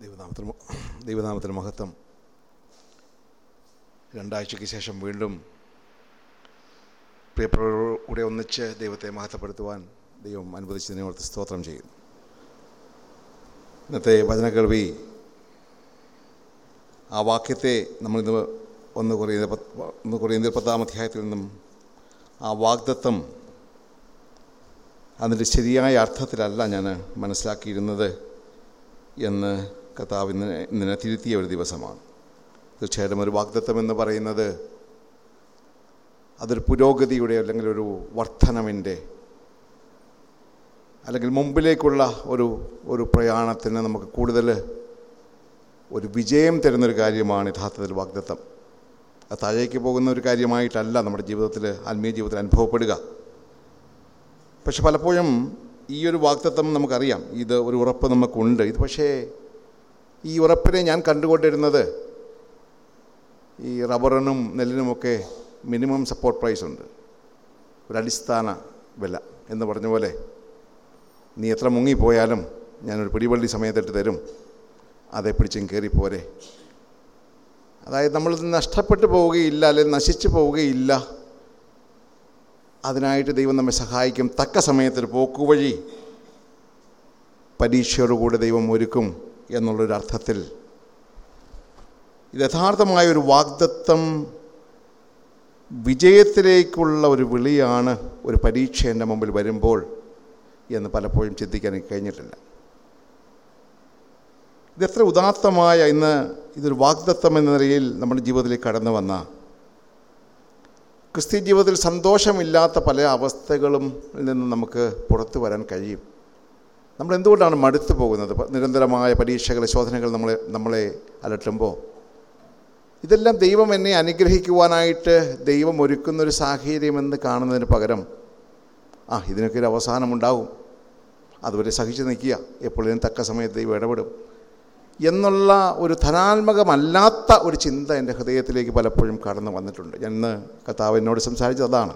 ദൈവനാമത്തിന് ദൈവനാമത്തിന് മഹത്വം. രണ്ടാഴ്ചയ്ക്ക് ശേഷം വീണ്ടും പ്രിയപ്പെട്ടവരോടെ ഒന്നിച്ച് ദൈവത്തെ മഹത്വപ്പെടുത്തുവാൻ ദൈവം അനുവദിച്ചതിനെ ഓർത്ത് സ്തോത്രം ചെയ്യുന്നു. ഇന്നത്തെ വചനകേൾവി ആ വാക്യത്തെ നമ്മളിന്ന് ഒന്ന് കുറയുന്ന ഒന്ന് കുറയുന്ന പത്താം അധ്യായത്തിൽ നിന്നും ആ വാഗ്ദത്വം അതിന്റെ ശരിയായ അർത്ഥത്തിലല്ല ഞാൻ മനസ്സിലാക്കിയിരുന്നത് എന്ന് കർത്താവ് ഇന്ന് ഇന്നിനെ തിരുത്തിയ ഒരു ദിവസമാണ്. തീർച്ചയായിട്ടും ഒരു വാഗ്ദത്വം എന്ന് പറയുന്നത് അതൊരു പുരോഗതിയുടെ അല്ലെങ്കിൽ ഒരു വർധനവിന്റെ അല്ലെങ്കിൽ മുമ്പിലേക്കുള്ള ഒരു ഒരു പ്രയാണത്തിന് നമുക്ക് കൂടുതൽ ഒരു വിജയം തരുന്നൊരു കാര്യമാണ് യഥാർത്ഥത്തിൽ വാഗ്ദത്തം. അത് താഴേക്ക് പോകുന്ന ഒരു കാര്യമായിട്ടല്ല നമ്മുടെ ജീവിതത്തിൽ ആത്മീയ ജീവിതത്തിൽ അനുഭവപ്പെടുക. പക്ഷെ പലപ്പോഴും ഈ ഒരു വാക്തത്വം നമുക്കറിയാം. ഇത് ഒരു ഉറപ്പ് നമുക്കുണ്ട്. ഇത് പക്ഷേ ഈ ഉറപ്പിനെ ഞാൻ കണ്ടുകൊണ്ടിരുന്നത് ഈ റബ്ബറിനും നെല്ലിനുമൊക്കെ മിനിമം സപ്പോർട്ട് പ്രൈസ് ഉണ്ട്. ഒരടിസ്ഥാന വില എന്ന് പറഞ്ഞ പോലെ നീ എത്ര മുങ്ങിപ്പോയാലും ഞാനൊരു പിടിവള്ളി സമയത്തിട്ട് തരും. അതേ പിടിച്ചും കയറിപ്പോരെ അതായത് നമ്മൾ നഷ്ടപ്പെട്ടു പോവുകയില്ല അല്ലെങ്കിൽ നശിച്ചു പോവുകയില്ല. അതിനായിട്ട് ദൈവം നമ്മെ സഹായിക്കും. തക്ക സമയത്തിൽ പോക്കുവഴി പരീക്ഷയോടുകൂടി ദൈവം ഒരുക്കും. എന്നുള്ളൊരു അർത്ഥത്തിൽ ഇത് യഥാർത്ഥമായ ഒരു വാഗ്ദത്വം വിജയത്തിലേക്കുള്ള ഒരു വിളിയാണ് ഒരു പരീക്ഷ എന്റെ മുമ്പിൽ വരുമ്പോൾ എന്ന് പലപ്പോഴും ചിന്തിക്കാൻ കഴിഞ്ഞിട്ടില്ല. ഇതെത്ര ഉദാത്തമായ ഇന്ന് ഇതൊരു വാഗ്ദത്വം എന്ന നിലയിൽ നമ്മുടെ ജീവിതത്തിലേക്ക് കടന്നു വന്ന ക്രിസ്ത്യ ജീവിതത്തിൽ സന്തോഷമില്ലാത്ത പല അവസ്ഥകളും നിന്ന് നമുക്ക് പുറത്തു വരാൻ കഴിയും. നമ്മൾ എന്തുകൊണ്ടാണ് മടുത്തു പോകുന്നത്? നിരന്തരമായ പരീക്ഷകൾ ശോധനകൾ നമ്മളെ നമ്മളെ അലട്ടുമ്പോൾ? ഇതെല്ലാം ദൈവം എന്നെ അനുഗ്രഹിക്കുവാനായിട്ട് ദൈവം ഒരുക്കുന്നൊരു സാഹചര്യമെന്ന് കാണുന്നതിന് പകരം ആ ഇതിനൊക്കെ ഒരു അവസാനമുണ്ടാവും അതുവരെ സഹിച്ചു നിൽക്കുക. എപ്പോഴും തക്ക സമയത്ത് ദൈവം ഇടപെടും. എന്നുള്ള ഒരു ധനാത്മകമല്ലാത്ത ഒരു ചിന്ത എന്റെ ഹൃദയത്തിലേക്ക് പലപ്പോഴും കടന്നു വന്നിട്ടുണ്ട്. ഞാൻ ഇന്ന് കർത്താവ് എന്നോട് സംസാരിച്ചത് അതാണ്.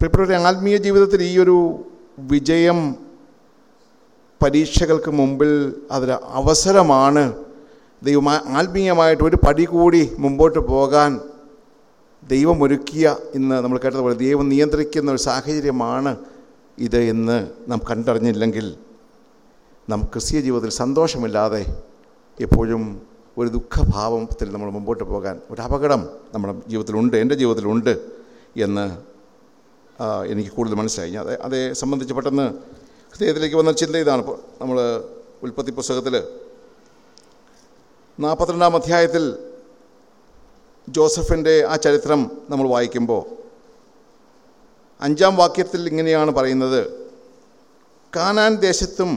പ്രിയപ്പെട്ടവരുടെ ആത്മീയ ജീവിതത്തിൽ ഈ ഒരു വിജയം പരീക്ഷകൾക്ക് മുമ്പിൽ അതൊരു അവസരമാണ്. ദൈവം ആത്മീയമായിട്ട് ഒരു പടി കൂടി മുമ്പോട്ട് പോകാൻ ദൈവമൊരുക്കിയ ഇന്ന് നമ്മൾ കേട്ടതുപോലെ ദൈവം നിയന്ത്രിക്കുന്ന ഒരു സാഹചര്യമാണ് ഇത് എന്ന് നാം കണ്ടറിഞ്ഞില്ലെങ്കിൽ നാം ക്രിസ്തീയ ജീവിതത്തിൽ സന്തോഷമില്ലാതെ എപ്പോഴും ഒരു ദുഃഖഭാവത്തിൽ നമ്മൾ മുമ്പോട്ട് പോകാൻ ഒരു അപകടം നമ്മുടെ ജീവിതത്തിലുണ്ട് എന്റെ ജീവിതത്തിലുണ്ട് എന്ന് എനിക്ക് കൂടുതൽ മനസ്സിലായി. അതെ അതേ സംബന്ധിച്ച് പെട്ടെന്ന് ഹൃദയത്തിലേക്ക് വന്ന ചിന്ത ഇതാണ്. നമ്മൾ ഉൽപ്പത്തി പുസ്തകത്തിൽ നാൽപ്പത്തിരണ്ടാം അധ്യായത്തിൽ ജോസഫിന്റെ ആ ചരിത്രം നമ്മൾ വായിക്കുമ്പോൾ അഞ്ചാം വാക്യത്തിൽ ഇങ്ങനെയാണ് പറയുന്നത്. കാനാൻ ദേശത്തും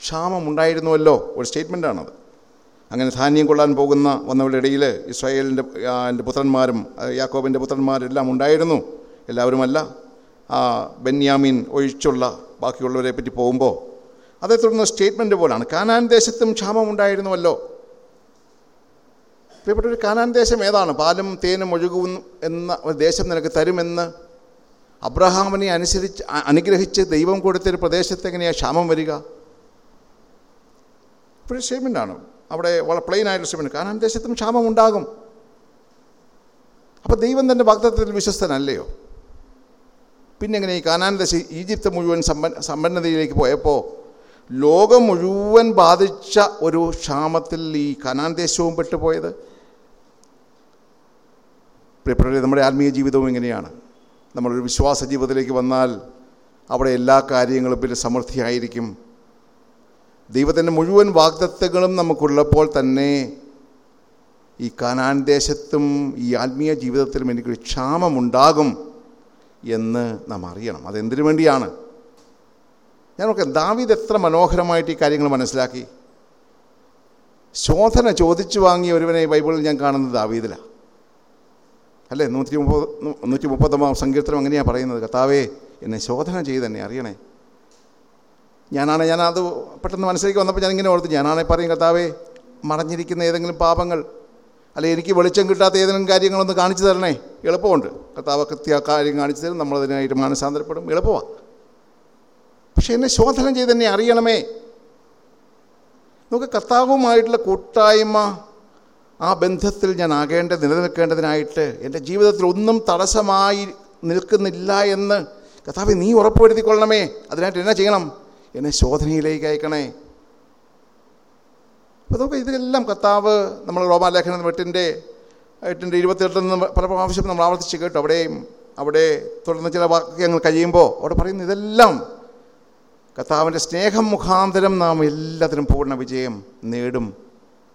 ക്ഷാമമുണ്ടായിരുന്നുവല്ലോ ഒരു സ്റ്റേറ്റ്മെന്റാണത് അങ്ങനെ ധാന്യം കൊള്ളാൻ പോകുന്ന വന്നവരുടെ ഇടയിൽ ഇസ്രായേലിന്റെ എന്റെ പുത്രന്മാരും യാക്കോബിന്റെ പുത്രന്മാരെല്ലാം ഉണ്ടായിരുന്നു. എല്ലാവരുമല്ല. ആ ബെന്യാമീൻ ഒഴിച്ചുള്ള ബാക്കിയുള്ളവരെ പറ്റി പോകുമ്പോൾ അതേ തുടർന്ന് സ്റ്റേറ്റ്മെന്റ് പോലാണ്. കാനാൻ ദേശത്തും ക്ഷാമമുണ്ടായിരുന്നുവല്ലോ പ്രിയപ്പെട്ട ഒരു കാനാൻ ദേശം ഏതാണ്? പാലും തേനും ഒഴുകും എന്ന ഒരു ദേശം നിനക്ക് തരുമെന്ന് അബ്രഹാമിനെ അനുസരിച്ച് അനുഗ്രഹിച്ച് ദൈവം കൊടുത്തൊരു പ്രദേശത്ത് എങ്ങനെയാണ് ക്ഷാമം വരിക? ഇപ്പോഴും സ്റ്റേറ്റ്മെന്റാണ് അവിടെ വളരെ പ്ലെയിൻ ആയിട്ടുള്ള സ്റ്റേറ്റ്മെന്റ് കാനാൻ ദേശത്തും ക്ഷാമം ഉണ്ടാകും. അപ്പോൾ ദൈവം തന്നെ ഭക്തത്തിൽ വിശ്വസ്തനല്ലയോ? പിന്നെ എങ്ങനെ ഈ കാനാൻ ദേശം ഈജിപ്ത് മുഴുവൻ സമ്പന്ന സമ്പന്നതയിലേക്ക് പോയപ്പോൾ ലോകം മുഴുവൻ ബാധിച്ച ഒരു ക്ഷാമത്തിൽ ഈ കനാൻ ദേശവും പെട്ടുപോയത്. പ്രിയപ്പെട്ടവരെ നമ്മുടെ ആത്മീയ ജീവിതവും ഇങ്ങനെയാണ്. നമ്മളൊരു വിശ്വാസ ജീവിതത്തിലേക്ക് വന്നാൽ അവിടെ എല്ലാ കാര്യങ്ങളും പിന്നെ സമൃദ്ധിയായിരിക്കും. ദൈവത്തിന്റെ മുഴുവൻ വാഗ്ദത്തങ്ങളും നമുക്കുള്ളപ്പോൾ തന്നെ ഈ കാനാൻ ദേശത്തും ഈ ആത്മീയ ജീവിതത്തിലും എനിക്കൊരു ക്ഷാമമുണ്ടാകും. എന്ന് നാം അറിയണം. അതെന്തിനു വേണ്ടിയാണ്? ഞാൻ നോക്കാം ദാവീദ് എത്ര മനോഹരമായിട്ട് ഈ കാര്യങ്ങൾ മനസ്സിലാക്കി. ശോധന ചോദിച്ചു വാങ്ങിയ ഒരുവനെ ബൈബിളിൽ ഞാൻ കാണുന്നത് ദാവീദിലാണ് അല്ലേ? നൂറ്റി മുപ്പത് നൂറ്റി മുപ്പത്തൊമ്പതാം സങ്കീർത്തനം അങ്ങനെയാണ് പറയുന്നത്. കർത്താവേ എന്നെ ശോധന ചെയ്ത് തന്നെ അറിയണേ. ഞാനാണ് ഞാനത് പെട്ടെന്ന് മനസ്സിലേക്ക് വന്നപ്പോൾ ഞാനിങ്ങനെ ഓർത്ത് ഞാനാണെ പറയും കർത്താവേ മറഞ്ഞിരിക്കുന്ന ഏതെങ്കിലും പാപങ്ങൾ അല്ലെ എനിക്ക് വെളിച്ചം കിട്ടാത്ത ഏതെങ്കിലും കാര്യങ്ങളൊന്ന് കാണിച്ചു തരണേ. എളുപ്പമുണ്ട്. കർത്താവ് കൃത്യ കാര്യം കാണിച്ചു തരും. നമ്മളതിനായിട്ട് മാനസാന്തരപ്പെടും. എളുപ്പമാണ് പക്ഷെ എന്നെ ശോധന ചെയ്ത് എന്നെ അറിയണമേ. നമുക്ക് കർത്താവുമായിട്ടുള്ള കൂട്ടായ്മ ആ ബന്ധത്തിൽ ഞാൻ ആകേണ്ട നിലനിൽക്കേണ്ടതിനായിട്ട് എന്റെ ജീവിതത്തിൽ ഒന്നും തടസ്സമായി നിൽക്കുന്നില്ല എന്ന് കർത്താവ് നീ ഉറപ്പുവരുത്തിക്കൊള്ളണമേ. അതിനായിട്ട് എന്നാ ചെയ്യണം? എന്നെ ശോധനയിലേക്ക് അയക്കണേ. അപ്പോൾ നമുക്ക് ഇതെല്ലാം കർത്താവ് നമ്മൾ റോമാലേഖനം എട്ടിന്റെ എട്ടിന്റെ ഇരുപത്തിയെട്ടിൽ നിന്ന് പല പ്രാവശ്യം നമ്മൾ ആവർത്തിച്ച് കേട്ടു. അവിടെയും അവിടെ തുടർന്ന് ചില വാക്യങ്ങൾ കഴിയുമ്പോൾ അവിടെ പറയുന്ന ഇതെല്ലാം കർത്താവിന്റെ സ്നേഹം മുഖാന്തരം നാം എല്ലാത്തിനും പൂർണ വിജയം നേടും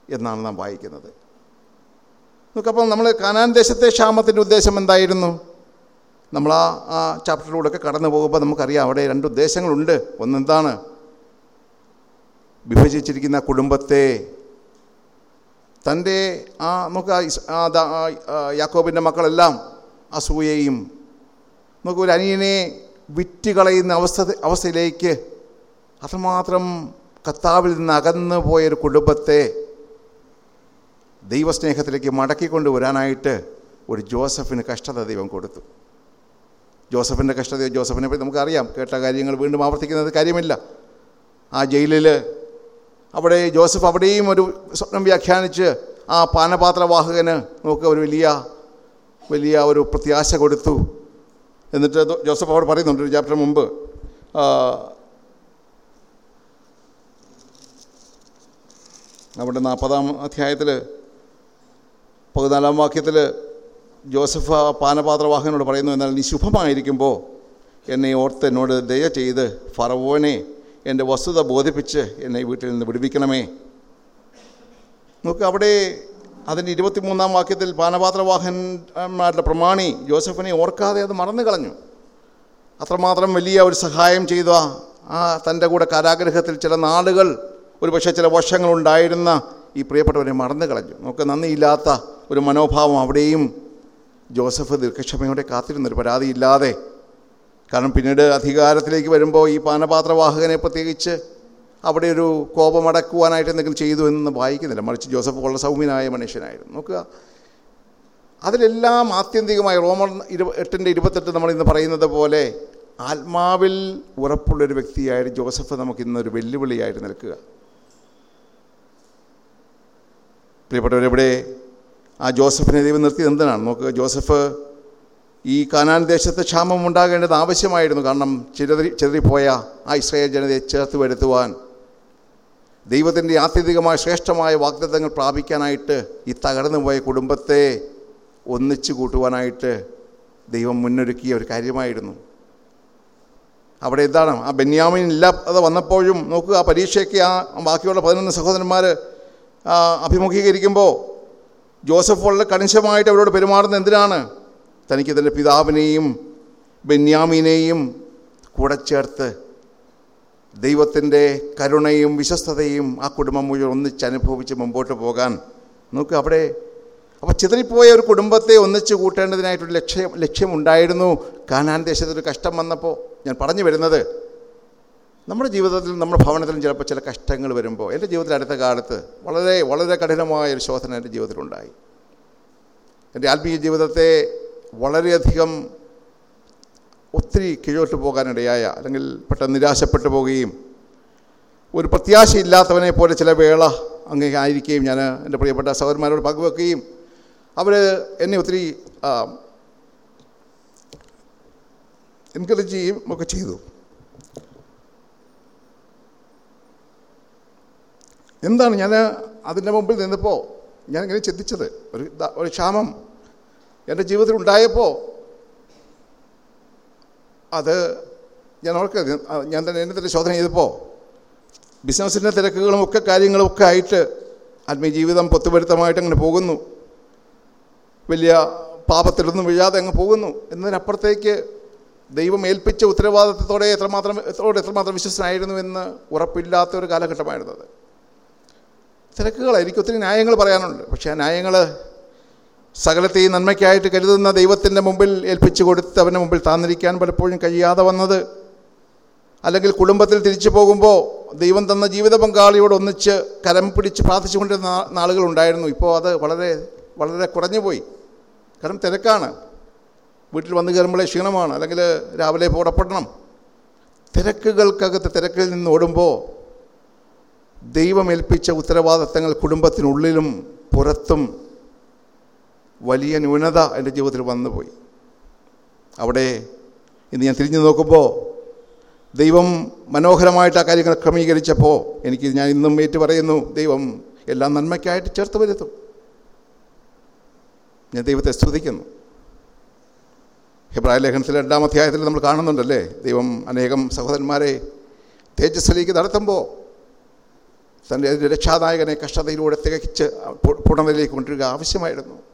എന്നാണ് നാം വായിക്കുന്നത്. നോക്കപ്പോൾ നമ്മൾ കാനാൻ ദേശത്തെ ക്ഷാമത്തിന്റെ ഉദ്ദേശം എന്തായിരുന്നു? നമ്മൾ ആ ആ ചാപ്റ്ററിലൂടെയൊക്കെ കടന്നു പോകുമ്പോൾ നമുക്കറിയാം അവിടെ രണ്ട് ഉദ്ദേശങ്ങളുണ്ട്. ഒന്നെന്താണ്? വിഭജിച്ചിരിക്കുന്ന കുടുംബത്തെ തന്റെ ആ നമുക്ക് യാക്കോബിന്റെ മക്കളെല്ലാം അസൂയയും നമുക്ക് ഒരു അനിയനെ വിറ്റ് കളയുന്ന അവസ്ഥ അവസ്ഥയിലേക്ക് അത്രമാത്രം കർത്താവിൽ നിന്ന് അകന്നു പോയൊരു കുടുംബത്തെ ദൈവസ്നേഹത്തിലേക്ക് മടക്കിക്കൊണ്ടുവരാനായിട്ട് ഒരു ജോസഫിന് കഷ്ടത ദൈവം കൊടുത്തു. ജോസഫിന്റെ കഷ്ടത ജോസഫിനെ പറ്റി നമുക്കറിയാം. കേട്ട കാര്യങ്ങൾ വീണ്ടും ആവർത്തിക്കുന്നത് കാര്യമില്ല. ആ ജയിലിൽ അവിടെ ജോസഫ് അവിടെയും ഒരു സ്വപ്നം വ്യാഖ്യാനിച്ച് ആ പാനപാത്രവാഹകന് നമുക്ക് ഒരു വലിയ വലിയ ഒരു പ്രത്യാശ കൊടുത്തു. എന്നിട്ട് ജോസഫ് അവിടെ പറയുന്നുണ്ട് ഒരു ചാപ്റ്റർ മുമ്പ് അവിടെ നാൽപ്പതാം അധ്യായത്തിൽ പതിനാലാം വാക്യത്തിൽ ജോസഫ് പാനപാത്രവാഹകനോട് പറയുന്നു എന്നാൽ നീ ശുഭമായിരിക്കുമ്പോൾ എന്നെ ഓർത്ത് എന്നോട് ദയ ചെയ്ത് ഫറവോനെ എന്റെ വസ്തുത ബോധിപ്പിച്ച് എന്നെ വീട്ടിൽ നിന്ന് വിടുവിക്കണമേ. നോക്ക് അവിടെ അതിന്റെ ഇരുപത്തിമൂന്നാം വാക്യത്തിൽ പാനപാത്രവാഹന്മാരുടെ പ്രമാണി ജോസഫിനെ ഓർക്കാതെ അത് മറന്നു കളഞ്ഞു. അത്രമാത്രം വലിയ ഒരു സഹായം ചെയ്ത ആ തന്റെ കൂടെ കാരാഗ്രഹത്തിൽ ചില നാളുകൾ ഒരു പക്ഷേ ചില വർഷങ്ങളുണ്ടായിരുന്ന ഈ പ്രിയപ്പെട്ടവരെ മറന്നു കളഞ്ഞു. നമുക്ക് നന്ദിയില്ലാത്ത ഒരു മനോഭാവം അവിടെയും ജോസഫ് ദീർഘക്ഷമയോടെ കാത്തിരുന്നൊരു പരാതിയില്ലാതെ കാരണം പിന്നീട് അധികാരത്തിലേക്ക് വരുമ്പോൾ ഈ പാനപാത്രവാഹകനെ പ്രത്യേകിച്ച് അവിടെ ഒരു കോപമടക്കുവാനായിട്ട് എന്തെങ്കിലും ചെയ്തു എന്ന് വായിക്കുന്നില്ല. മറിച്ച് ജോസഫ് വളരെ സൗമ്യനായ മനുഷ്യനായിരുന്നു. നോക്കുക. അതിലെല്ലാം ആത്യന്തികമായി റോമർ ഇരു എട്ടിന്റെ ഇരുപത്തെട്ട് നമ്മൾ ഇന്ന് പറയുന്നത് പോലെ ആത്മാവിൽ ഉറപ്പുള്ളൊരു വ്യക്തിയായിട്ട് ജോസഫ് നമുക്ക് ഇന്നൊരു വെല്ലുവിളിയായിട്ട് നിൽക്കുക. പ്രിയപ്പെട്ടവരെവിടെ ആ ജോസഫിനെ ദൈവം നിർത്തിയത് എന്തിനാണ്? നോക്കുക. ജോസഫ് ഈ കാനാൻ ദേശത്ത് ക്ഷാമം ഉണ്ടാകേണ്ടത് ആവശ്യമായിരുന്നു. കാരണം ചിതറി ചിതറിപ്പോയ ആ ഇസ്രയേൽ ജനതയെ ചേർത്ത് വരുത്തുവാൻ ദൈവത്തിന്റെ ആത്യന്തികമായ ശ്രേഷ്ഠമായ വാഗ്ദത്തങ്ങൾ പ്രാപിക്കാനായിട്ട് ഈ തകർന്നു പോയ കുടുംബത്തെ ഒന്നിച്ചു കൂട്ടുവാനായിട്ട് ദൈവം മുന്നൊരുക്കിയ ഒരു കാര്യമായിരുന്നു. അവിടെ എന്താണ്? ആ ബെന്യാമിൻ ഇല്ലാതെ വന്നപ്പോഴും നോക്കുക ആ പരീക്ഷയ്ക്ക് ആ ബാക്കിയുള്ള പതിനൊന്ന് സഹോദരന്മാർ അഭിമുഖീകരിക്കുമ്പോൾ ജോസഫ് വളരെ കണിശമായിട്ട് അവരോട് പെരുമാറുന്നത് എന്തിനാണ്? തനിക്ക് തന്റെ പിതാവിനെയും ബെന്യാമിനെയും കൂടെ ചേർത്ത് ദൈവത്തിന്റെ കരുണയും വിശ്വസ്തതയും ആ കുടുംബം മുഴുവൻ ഒന്നിച്ച് അനുഭവിച്ച് മുമ്പോട്ട് പോകാൻ. നോക്ക് അവിടെ അപ്പോൾ ചിതറിപ്പോയ ഒരു കുടുംബത്തെ ഒന്നിച്ച് കൂട്ടേണ്ടതിനായിട്ടൊരു ലക്ഷ്യം ലക്ഷ്യമുണ്ടായിരുന്നു. കാനാൻ ദേശത്തൊരു കഷ്ടം വന്നപ്പോൾ ഞാൻ പറഞ്ഞു വരുന്നത് നമ്മുടെ ജീവിതത്തിൽ നമ്മുടെ ഭവനത്തിലും ചിലപ്പോൾ ചില കഷ്ടങ്ങൾ വരുമ്പോൾ എന്റെ ജീവിതത്തിൽ അടുത്ത കാലത്ത് വളരെ വളരെ കഠിനമായ ഒരു ശോധന എന്റെ ജീവിതത്തിലുണ്ടായി. എന്റെ ആത്മീയ ജീവിതത്തെ വളരെയധികം ഒത്തിരി കീഴോട്ട് പോകാനിടയായ അല്ലെങ്കിൽ പെട്ടെന്ന് നിരാശപ്പെട്ടു പോവുകയും ഒരു പ്രത്യാശയില്ലാത്തവനെ പോലെ ചില വേള അങ്ങേ ആയിരിക്കുകയും ഞാൻ എന്റെ പ്രിയപ്പെട്ട സഹോദരന്മാരോട് പങ്കുവെക്കുകയും അവർ എന്നെ ഒത്തിരി എൻകറേജ് ചെയ്യുകയും ഒക്കെ ചെയ്തു. എന്താണ് ഞാൻ അതിന്റെ മുമ്പിൽ നിന്നപ്പോൾ ഞാനിങ്ങനെ ചിന്തിച്ചത്. ഒരു ഒരു ക്ഷാമം എന്റെ ജീവിതത്തിൽ ഉണ്ടായപ്പോൾ അത് ഞാൻ അവർക്ക് ഞാൻ തന്നെ എന്നെ തന്നെ ശോധന ചെയ്തപ്പോൾ ബിസിനസ്സിന്റെ തിരക്കുകളും ഒക്കെ കാര്യങ്ങളും ഒക്കെ ആയിട്ട് ആത്മീയ ജീവിതം പൊത്തുപരുത്തമായിട്ട് അങ്ങനെ പോകുന്നു. വലിയ പാപത്തിലൊന്നും വീഴാതെ അങ്ങ് പോകുന്നു. എന്നതിനപ്പുറത്തേക്ക് ദൈവം ഏൽപ്പിച്ച ഉത്തരവാദിത്തത്തോടെ എത്രമാത്രം എത്രയോട് എത്രമാത്രം വിശ്വസനായിരുന്നു എന്ന് ഉറപ്പില്ലാത്ത ഒരു കാലഘട്ടമായിരുന്നത്. തിരക്കുകളായിരിക്കും. ഒത്തിരി ന്യായങ്ങൾ പറയാനുണ്ട്. പക്ഷേ ആ ന്യായങ്ങൾ സകലത്തെയും നന്മയ്ക്കായിട്ട് കരുതുന്ന ദൈവത്തിന്റെ മുമ്പിൽ ഏൽപ്പിച്ചു കൊടുത്ത് അവന്റെ മുമ്പിൽ താന്നിരിക്കാൻ പലപ്പോഴും കഴിയാതെ വന്നത്. അല്ലെങ്കിൽ കുടുംബത്തിൽ തിരിച്ചു പോകുമ്പോൾ ദൈവം തന്ന ജീവിത പങ്കാളിയോട് ഒന്നിച്ച് കരം പിടിച്ച് പ്രാർത്ഥിച്ചുകൊണ്ടിരുന്ന നാളുകളുണ്ടായിരുന്നു ഇപ്പോൾ അത് വളരെ വളരെ കുറഞ്ഞു പോയി. കാരണം തിരക്കാണ്. വീട്ടിൽ വന്നു കയറുമ്പോഴേ ക്ഷീണമാണ്. അല്ലെങ്കിൽ രാവിലെ പുറപ്പെടണം തിരക്കുകൾക്കകത്ത് തിരക്കിൽ നിന്ന് ഓടുമ്പോൾ ദൈവമേൽപ്പിച്ച ഉത്തരവാദിത്തങ്ങൾ കുടുംബത്തിനുള്ളിലും പുറത്തും വലിയ ന്യൂനത എന്റെ ജീവിതത്തിൽ വന്നുപോയി. അവിടെ ഇന്ന് ഞാൻ തിരിഞ്ഞു നോക്കുമ്പോൾ ദൈവം മനോഹരമായിട്ട് ആ കാര്യങ്ങൾ ക്രമീകരിച്ചപ്പോൾ എനിക്ക് ഞാൻ ഇന്നും ഏറ്റു പറയുന്നു ദൈവം എല്ലാം നന്മയ്ക്കായിട്ട് ചേർത്ത് വരുത്തും. ഞാൻ ദൈവത്തെ സ്തുതിക്കുന്നു. ഹിബ്രായ ലേഖനത്തിലെ രണ്ടാം അധ്യായത്തിൽ നമ്മൾ കാണുന്നുണ്ടല്ലേ? ദൈവം അനേകം സഹോദരന്മാരെ തേജസ്സിലേക്ക് നടത്തുമ്പോൾ തന്റെ രക്ഷാനായകനെ കഷ്ടതയിലൂടെ തികച്ച് പൂർണതയിലേക്ക് കൊണ്ടുവരിക ആവശ്യമായിരുന്നു.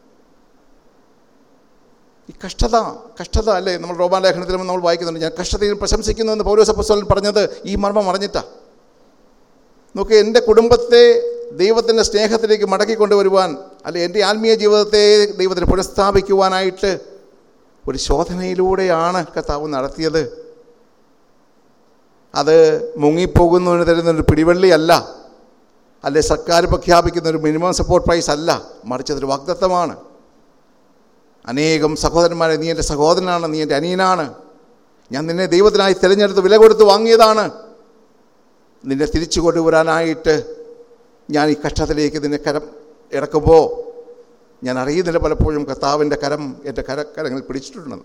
ഈ കഷ്ടത കഷ്ടത അല്ലേ? നമ്മൾ റോമാലേഖനത്തിലും നമ്മൾ വായിക്കുന്നുണ്ട്. ഞാൻ കഷ്ടതയിൽ പ്രശംസിക്കുന്നു എന്ന് പൗലോസ് അപ്പസ്വലൻ പറഞ്ഞത് ഈ മർമ്മം അറിഞ്ഞിട്ടാ. നോക്കി എന്റെ കുടുംബത്തെ ദൈവത്തിന്റെ സ്നേഹത്തിലേക്ക് മടക്കി കൊണ്ടുവരുവാൻ അല്ലെ എന്റെ ആത്മീയ ജീവിതത്തെ ദൈവത്തിന് പുനഃസ്ഥാപിക്കുവാനായിട്ട് ഒരു ശോധനയിലൂടെയാണ് കർത്താവ് നടത്തിയത്. അത് മുങ്ങിപ്പോകുന്നതിന് തരുന്നൊരു പിടിവള്ളിയല്ല. അല്ലെ സർക്കാർ പ്രഖ്യാപിക്കുന്ന ഒരു മിനിമം സപ്പോർട്ട് പ്രൈസ് അല്ല. മറിച്ച് അതൊരു വാഗ്ദത്തമാണ്. അനേകം സഹോദരന്മാരെ നീ എന്റെ സഹോദരനാണ് നീ എന്റെ അനിയനാണ്. ഞാൻ നിന്നെ ദൈവത്തിനായി തിരഞ്ഞെടുത്ത് വില കൊടുത്ത് വാങ്ങിയതാണ്. നിന്നെ തിരിച്ചു കൊണ്ടുവരാനായിട്ട് ഞാൻ ഈ കഷ്ടത്തിലേക്ക് നിന്നെ കരം ഇറക്കുമ്പോൾ ഞാൻ അറിയുന്നില്ല പലപ്പോഴും കർത്താവിന്റെ കരം എന്റെ കര കരങ്ങളിൽ പിടിച്ചിട്ടുണ്ടെന്ന്.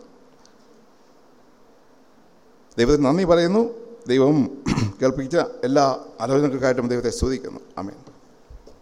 ദൈവത്തിന് നന്ദി പറയുന്നു. ദൈവം കേൾപ്പിച്ച എല്ലാ ആലോചനകൾക്കായിട്ടും ദൈവത്തെ സ്തുതിക്കുന്നു. ആമേൻ.